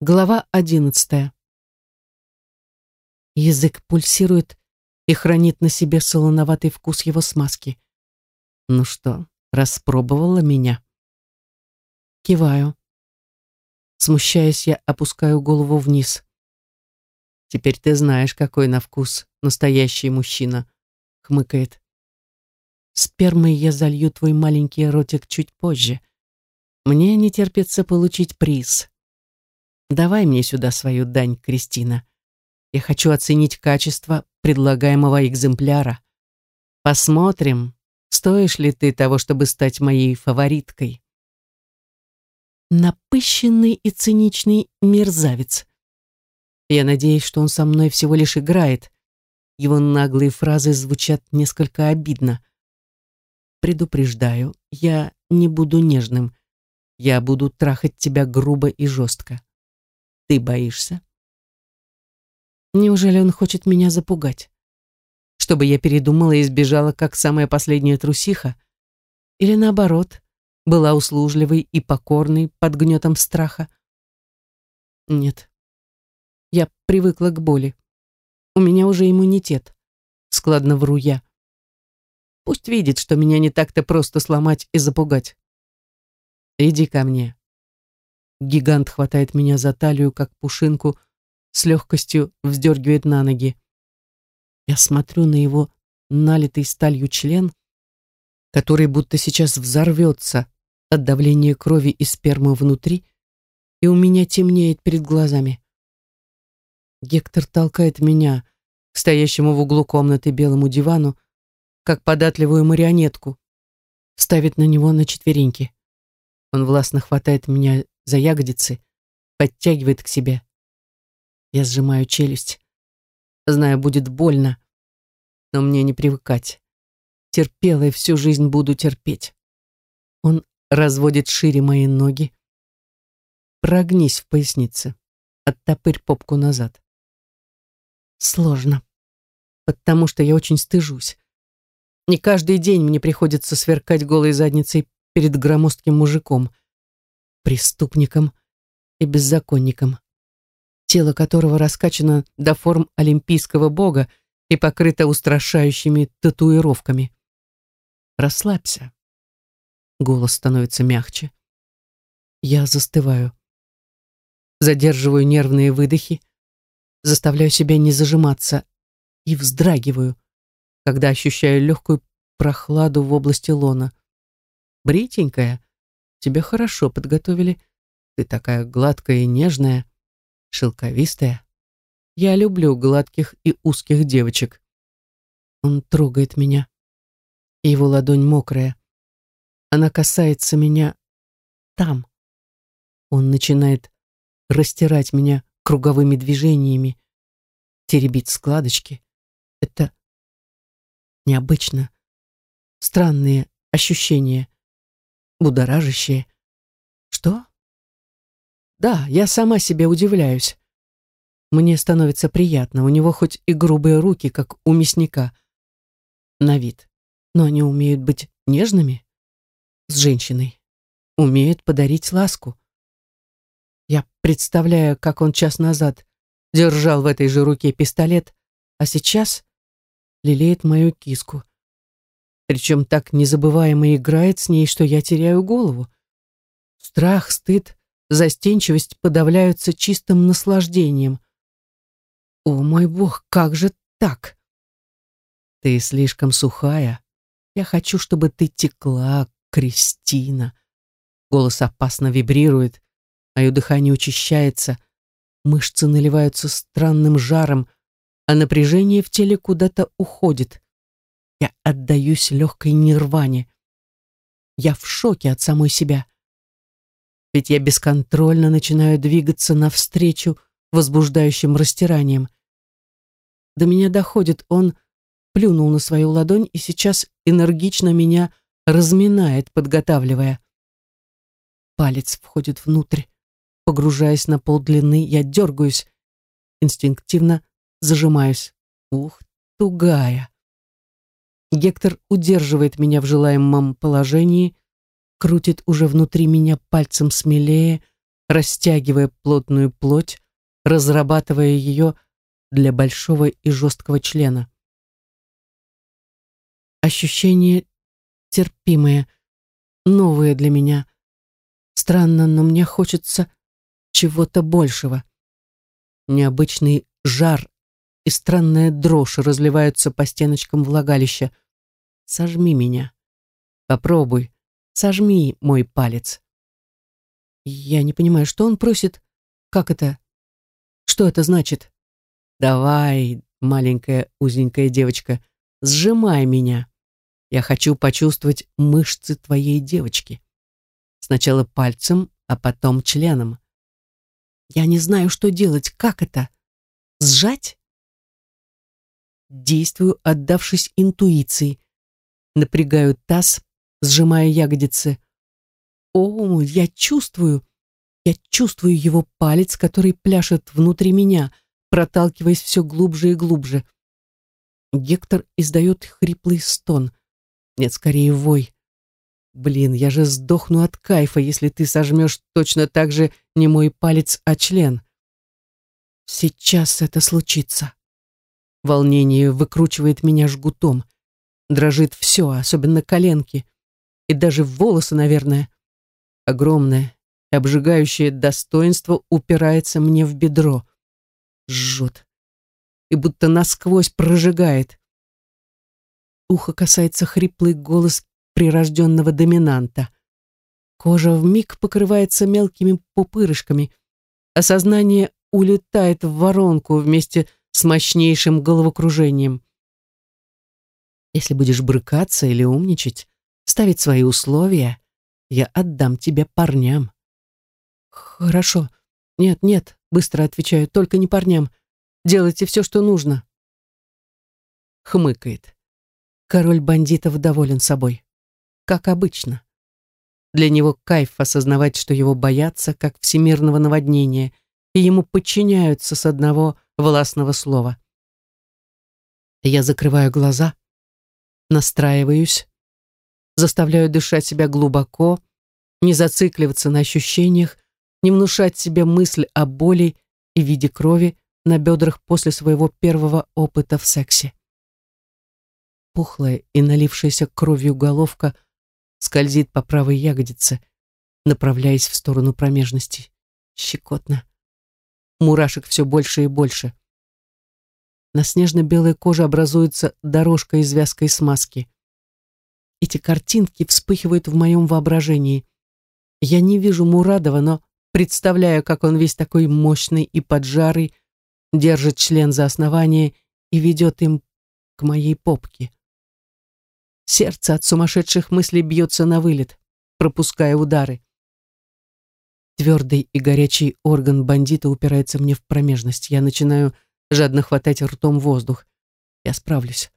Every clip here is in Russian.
Глава одиннадцатая. Язык пульсирует и хранит на себе солоноватый вкус его смазки. Ну что, распробовала меня? Киваю. Смущаясь, я опускаю голову вниз. Теперь ты знаешь, какой на вкус настоящий мужчина, хмыкает. Спермой я залью твой маленький ротик чуть позже. Мне не терпится получить приз. Давай мне сюда свою дань, Кристина. Я хочу оценить качество предлагаемого экземпляра. Посмотрим, стоишь ли ты того, чтобы стать моей фавориткой. Напыщенный и циничный мерзавец. Я надеюсь, что он со мной всего лишь играет. Его наглые фразы звучат несколько обидно. Предупреждаю, я не буду нежным. Я буду трахать тебя грубо и жестко. Ты боишься? Неужели он хочет меня запугать? Чтобы я передумала и сбежала, как самая последняя трусиха? Или наоборот, была услужливой и покорной под гнетом страха? Нет. Я привыкла к боли. У меня уже иммунитет. Складно вру я. Пусть видит, что меня не так-то просто сломать и запугать. Иди ко мне. Гигант хватает меня за талию, как пушинку, с легкостью вздергивает на ноги. Я смотрю на его налитый сталью член, который будто сейчас взорвется от давления крови и спермы внутри, и у меня темнеет перед глазами. Гектор толкает меня к стоящему в углу комнаты белому дивану, как податливую марионетку, ставит на него на четвереньки. Он властно хватает меня за ягодицы, подтягивает к себе. Я сжимаю челюсть. Знаю, будет больно, но мне не привыкать. Терпела и всю жизнь буду терпеть. Он разводит шире мои ноги. Прогнись в пояснице. Оттопырь попку назад. Сложно, потому что я очень стыжусь. Не каждый день мне приходится сверкать голой задницей перед громоздким мужиком — преступником и беззаконником, тело которого раскачано до форм олимпийского бога и покрыто устрашающими татуировками. Расслабься. Голос становится мягче. Я застываю. Задерживаю нервные выдохи, заставляю себя не зажиматься и вздрагиваю, когда ощущаю легкую прохладу в области лона. Бритенькая, Тебя хорошо подготовили. Ты такая гладкая и нежная, шелковистая. Я люблю гладких и узких девочек. Он трогает меня. Его ладонь мокрая. Она касается меня там. Он начинает растирать меня круговыми движениями, теребить складочки. Это необычно. Странные ощущения будоражащее. Что? Да, я сама себе удивляюсь. Мне становится приятно, у него хоть и грубые руки, как у мясника, на вид, но они умеют быть нежными с женщиной, умеют подарить ласку. Я представляю, как он час назад держал в этой же руке пистолет, а сейчас лелеет мою киску. Причем так незабываемо играет с ней, что я теряю голову. Страх, стыд, застенчивость подавляются чистым наслаждением. О мой бог, как же так? Ты слишком сухая. Я хочу, чтобы ты текла, Кристина. Голос опасно вибрирует, мое дыхание учащается, мышцы наливаются странным жаром, а напряжение в теле куда-то уходит. Я отдаюсь легкой нирване. Я в шоке от самой себя. Ведь я бесконтрольно начинаю двигаться навстречу возбуждающим растиранием. До меня доходит, он плюнул на свою ладонь и сейчас энергично меня разминает, подготавливая. Палец входит внутрь. Погружаясь на полдлины, я дергаюсь, инстинктивно зажимаюсь. Ух, тугая. Гектор удерживает меня в желаемом положении, крутит уже внутри меня пальцем смелее, растягивая плотную плоть, разрабатывая ее для большого и жесткого члена. Ощущение терпимое, новое для меня. Странно, но мне хочется чего-то большего. Необычный жар и странная дрожь разливаются по стеночкам влагалища. Сожми меня. Попробуй. Сожми мой палец. Я не понимаю, что он просит. Как это? Что это значит? Давай, маленькая узенькая девочка, сжимай меня. Я хочу почувствовать мышцы твоей девочки. Сначала пальцем, а потом членом. Я не знаю, что делать. Как это? Сжать? Действую, отдавшись интуиции. Напрягаю таз, сжимая ягодицы. О, я чувствую. Я чувствую его палец, который пляшет внутри меня, проталкиваясь все глубже и глубже. Гектор издает хриплый стон. Нет, скорее вой. Блин, я же сдохну от кайфа, если ты сожмешь точно так же не мой палец, а член. Сейчас это случится. Волнение выкручивает меня жгутом. Дрожит все, особенно коленки. И даже волосы, наверное. Огромное обжигающее достоинство упирается мне в бедро. Жжет. И будто насквозь прожигает. Ухо касается хриплый голос прирожденного доминанта. Кожа вмиг покрывается мелкими пупырышками, а сознание улетает в воронку вместе с мощнейшим головокружением. Если будешь брыкаться или умничать, ставить свои условия, я отдам тебя парням. Хорошо. Нет, нет, быстро отвечаю, только не парням. Делайте все, что нужно. Хмыкает. Король бандитов доволен собой как обычно. Для него кайф осознавать, что его боятся, как всемирного наводнения, и ему подчиняются с одного властного слова. Я закрываю глаза, настраиваюсь, заставляю дышать себя глубоко, не зацикливаться на ощущениях, не внушать себе мысль о боли и виде крови на бедрах после своего первого опыта в сексе. Пухлая и налившаяся кровью головка – скользит по правой ягодице, направляясь в сторону промежности. Щекотно. Мурашек все больше и больше. На снежно-белой коже образуется дорожка из вязкой смазки. Эти картинки вспыхивают в моем воображении. Я не вижу Мурадова, но представляю, как он весь такой мощный и поджарый, держит член за основание и ведет им к моей попке. Сердце от сумасшедших мыслей бьется на вылет, пропуская удары. Твердый и горячий орган бандита упирается мне в промежность. Я начинаю жадно хватать ртом воздух. Я справлюсь.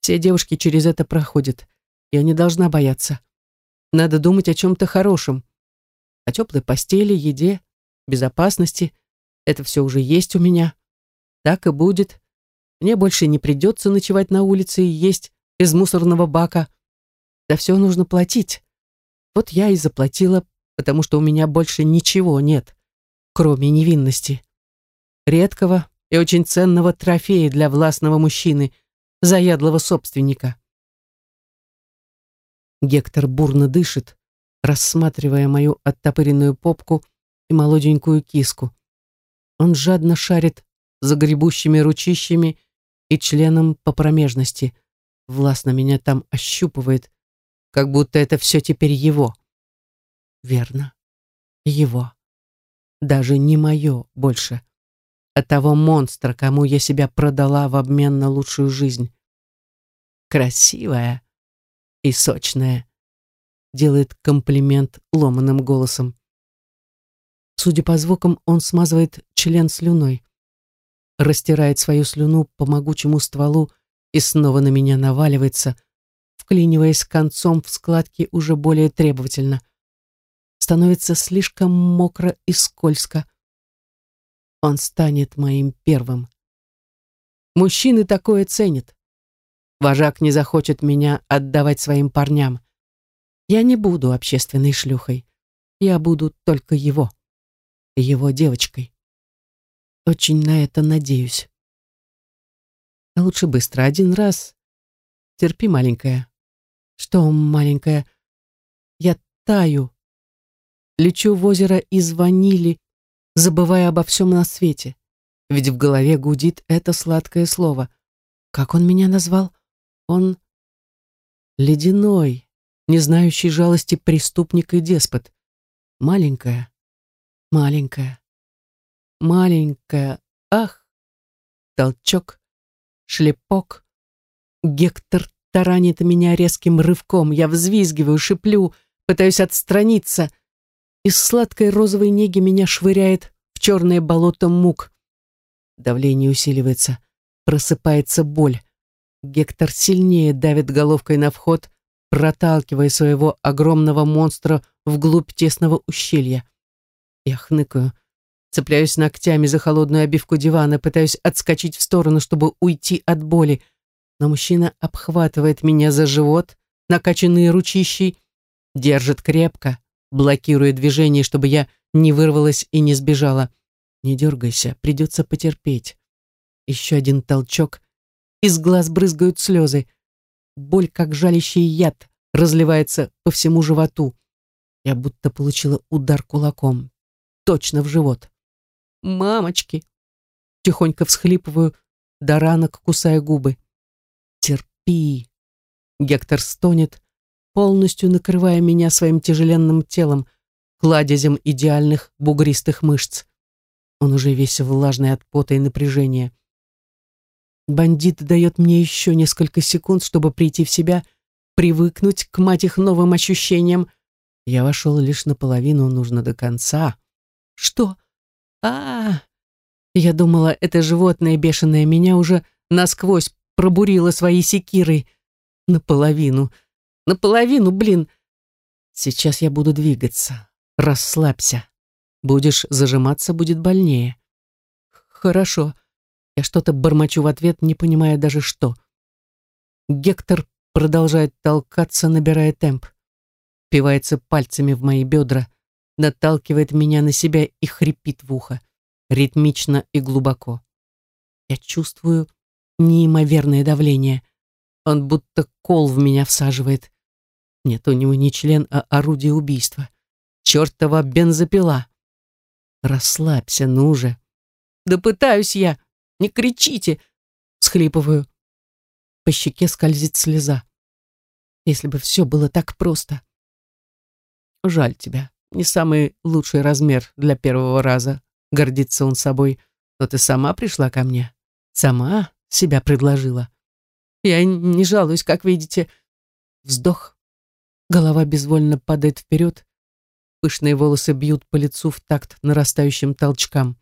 Все девушки через это проходят. Я не должна бояться. Надо думать о чем-то хорошем. О теплой постели, еде, безопасности. Это все уже есть у меня. Так и будет. Мне больше не придется ночевать на улице и есть из мусорного бака. За все нужно платить. Вот я и заплатила, потому что у меня больше ничего нет, кроме невинности. Редкого и очень ценного трофея для властного мужчины, заядлого собственника. Гектор бурно дышит, рассматривая мою оттопыренную попку и молоденькую киску. Он жадно шарит за гребущими ручищами и членом по промежности, властно меня там ощупывает, как будто это все теперь его. Верно, его. Даже не мое больше, а того монстра, кому я себя продала в обмен на лучшую жизнь. Красивая и сочная, делает комплимент ломаным голосом. Судя по звукам, он смазывает член слюной, растирает свою слюну по могучему стволу и снова на меня наваливается, вклиниваясь концом в складки уже более требовательно. Становится слишком мокро и скользко. Он станет моим первым. Мужчины такое ценят. Вожак не захочет меня отдавать своим парням. Я не буду общественной шлюхой. Я буду только его. его девочкой. Очень на это надеюсь. Лучше быстро, один раз. Терпи, маленькая. Что, маленькая? Я таю. Лечу в озеро из ванили, забывая обо всем на свете. Ведь в голове гудит это сладкое слово. Как он меня назвал? Он ледяной, не знающий жалости преступник и деспот. Маленькая, маленькая, маленькая, ах! Толчок, шлепок. Гектор таранит меня резким рывком. Я взвизгиваю, шиплю, пытаюсь отстраниться. Из сладкой розовой неги меня швыряет в черное болото мук. Давление усиливается, просыпается боль. Гектор сильнее давит головкой на вход, проталкивая своего огромного монстра вглубь тесного ущелья. Я хныкаю, цепляюсь ногтями за холодную обивку дивана, пытаюсь отскочить в сторону, чтобы уйти от боли, но мужчина обхватывает меня за живот, накачанные ручищей, держит крепко, блокируя движение, чтобы я не вырвалась и не сбежала. Не дергайся, придется потерпеть. Еще один толчок. Из глаз брызгают слезы. Боль, как жалящий яд, разливается по всему животу. Я будто получила удар кулаком. Точно в живот. «Мамочки!» Тихонько всхлипываю, до ранок кусая губы. «Терпи!» Гектор стонет, полностью накрывая меня своим тяжеленным телом, кладезем идеальных бугристых мышц. Он уже весь влажный от пота и напряжения. Бандит дает мне еще несколько секунд, чтобы прийти в себя, привыкнуть к мать их новым ощущениям. Я вошел лишь наполовину, нужно до конца. Что? А, -а, а Я думала, это животное бешеное меня уже насквозь пробурило своей секирой. Наполовину. Наполовину, блин. Сейчас я буду двигаться. Расслабься. Будешь зажиматься, будет больнее. Хорошо. Я что-то бормочу в ответ, не понимая даже что. Гектор продолжает толкаться, набирая темп. Впивается пальцами в мои бедра, наталкивает меня на себя и хрипит в ухо, ритмично и глубоко. Я чувствую неимоверное давление. Он будто кол в меня всаживает. Нет, у него не член, а орудие убийства. Чертова бензопила. Расслабься, ну же. Да пытаюсь я. Не кричите. Схлипываю. По щеке скользит слеза. Если бы все было так просто. Жаль тебя. Не самый лучший размер для первого раза. Гордится он собой. Но ты сама пришла ко мне. Сама себя предложила. Я не жалуюсь, как видите. Вздох. Голова безвольно падает вперед, Пышные волосы бьют по лицу в такт нарастающим толчкам.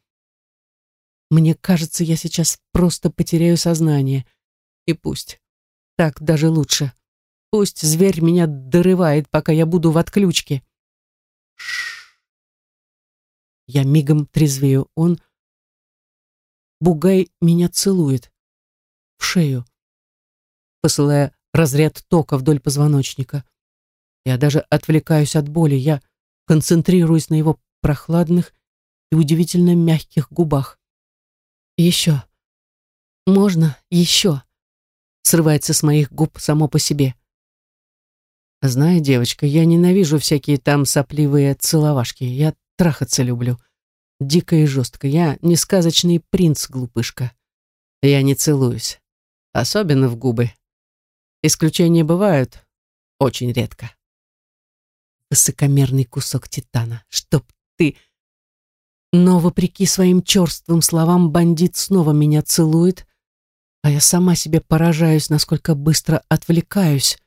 Мне кажется, я сейчас просто потеряю сознание. И пусть. Так даже лучше. Пусть зверь меня дорывает, пока я буду в отключке. Шш. Я мигом трезвею. Он... Бугай меня целует. В шею. Посылая разряд тока вдоль позвоночника. Я даже отвлекаюсь от боли. Я концентрируясь на его прохладных и удивительно мягких губах. «Еще. Можно еще?» Срывается с моих губ само по себе. «Знаю, девочка, я ненавижу всякие там сопливые целовашки. Я трахаться люблю. Дико и жестко. Я не сказочный принц, глупышка. Я не целуюсь. Особенно в губы. Исключения бывают. Очень редко высокомерный кусок титана. Чтоб ты... Но, вопреки своим черствым словам, бандит снова меня целует, а я сама себе поражаюсь, насколько быстро отвлекаюсь.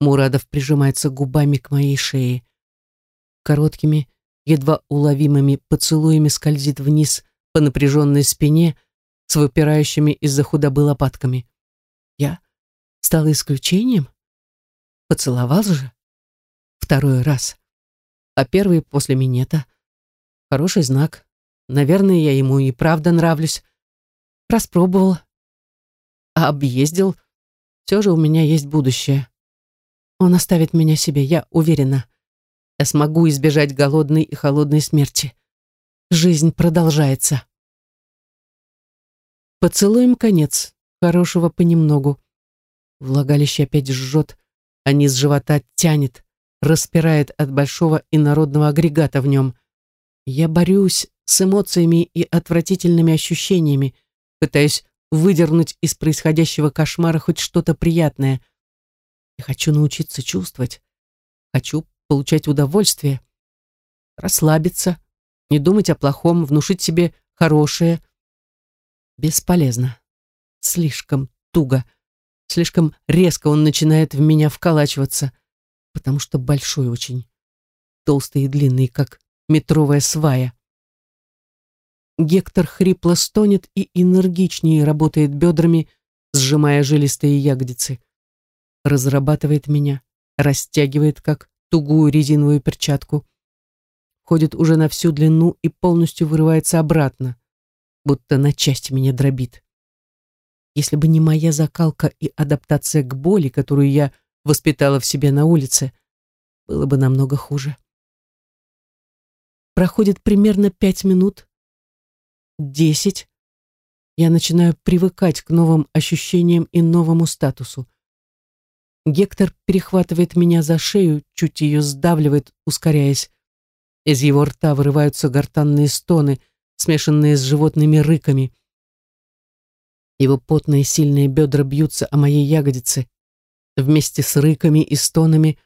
Мурадов прижимается губами к моей шее. Короткими, едва уловимыми поцелуями скользит вниз по напряженной спине с выпирающими из-за худобы лопатками. Я стала исключением? Поцеловал же? Второй раз. А первый после минета. Хороший знак. Наверное, я ему и правда нравлюсь. Распробовал. А объездил. Все же у меня есть будущее. Он оставит меня себе, я уверена. Я смогу избежать голодной и холодной смерти. Жизнь продолжается. Поцелуем конец, хорошего понемногу. Влагалище опять жжет, а низ живота тянет, распирает от большого инородного агрегата в нем. Я борюсь с эмоциями и отвратительными ощущениями, пытаюсь выдернуть из происходящего кошмара хоть что-то приятное. Я хочу научиться чувствовать, хочу получать удовольствие, расслабиться, не думать о плохом, внушить себе хорошее. Бесполезно. Слишком туго. Слишком резко он начинает в меня вколачиваться, потому что большой очень. Толстый и длинный, как метровая свая. Гектор хрипло стонет и энергичнее работает бедрами, сжимая жилистые ягодицы. Разрабатывает меня, растягивает, как тугую резиновую перчатку. Ходит уже на всю длину и полностью вырывается обратно, будто на части меня дробит. Если бы не моя закалка и адаптация к боли, которую я воспитала в себе на улице, было бы намного хуже. Проходит примерно пять минут, десять. Я начинаю привыкать к новым ощущениям и новому статусу. Гектор перехватывает меня за шею, чуть ее сдавливает, ускоряясь. Из его рта вырываются гортанные стоны, смешанные с животными рыками. Его потные сильные бедра бьются о моей ягодице. Вместе с рыками и стонами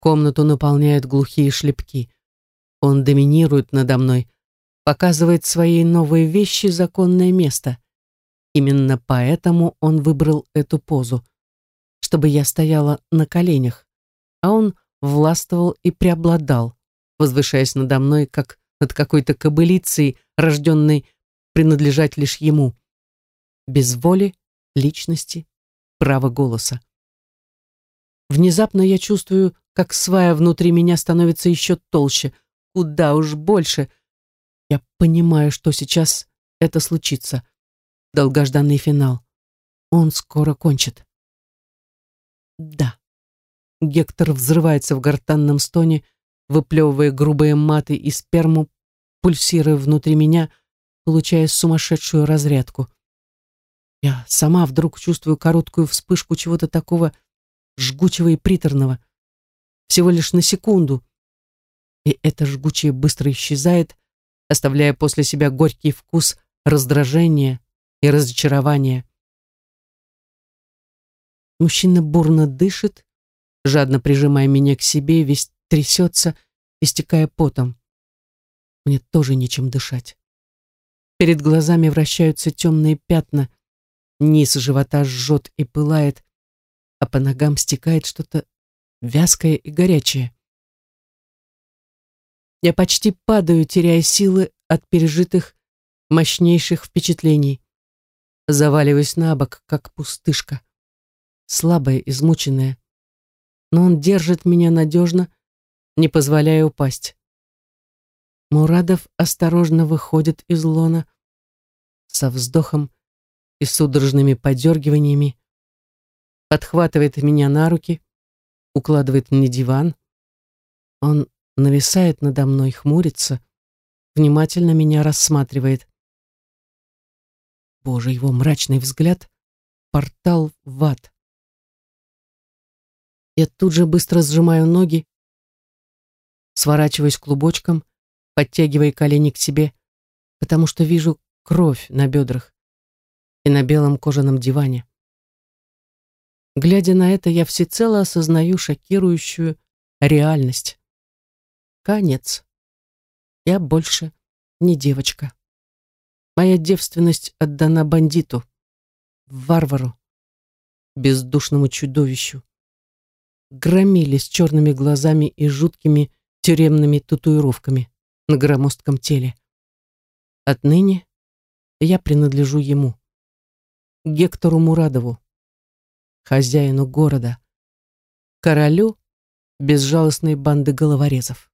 комнату наполняют глухие шлепки. Он доминирует надо мной, показывает своей новой вещи законное место. Именно поэтому он выбрал эту позу, чтобы я стояла на коленях, а он властвовал и преобладал, возвышаясь надо мной, как над какой-то кобылицей, рожденной принадлежать лишь ему без воли, личности, права голоса. Внезапно я чувствую, как свая внутри меня становится еще толще, куда уж больше. Я понимаю, что сейчас это случится. Долгожданный финал. Он скоро кончит. Да. Гектор взрывается в гортанном стоне, выплевывая грубые маты и сперму, пульсируя внутри меня, получая сумасшедшую разрядку. Я сама вдруг чувствую короткую вспышку чего-то такого жгучего и приторного. Всего лишь на секунду. И это жгучее быстро исчезает, оставляя после себя горький вкус раздражения и разочарования. Мужчина бурно дышит, жадно прижимая меня к себе, весь трясется, истекая потом. Мне тоже нечем дышать. Перед глазами вращаются темные пятна — Низ живота жжет и пылает, а по ногам стекает что-то вязкое и горячее. Я почти падаю, теряя силы от пережитых мощнейших впечатлений. Заваливаюсь на бок, как пустышка. Слабая, измученная. Но он держит меня надежно, не позволяя упасть. Мурадов осторожно выходит из лона, со вздохом и судорожными подергиваниями, подхватывает меня на руки, укладывает на диван. Он нависает надо мной, хмурится, внимательно меня рассматривает. Боже, его мрачный взгляд — портал в ад. Я тут же быстро сжимаю ноги, сворачиваюсь клубочком, подтягивая колени к себе, потому что вижу кровь на бедрах и на белом кожаном диване. Глядя на это, я всецело осознаю шокирующую реальность. Конец. Я больше не девочка. Моя девственность отдана бандиту, варвару, бездушному чудовищу. Громили с черными глазами и жуткими тюремными татуировками на громоздком теле. Отныне я принадлежу ему. Гектору Мурадову, хозяину города, королю безжалостной банды головорезов.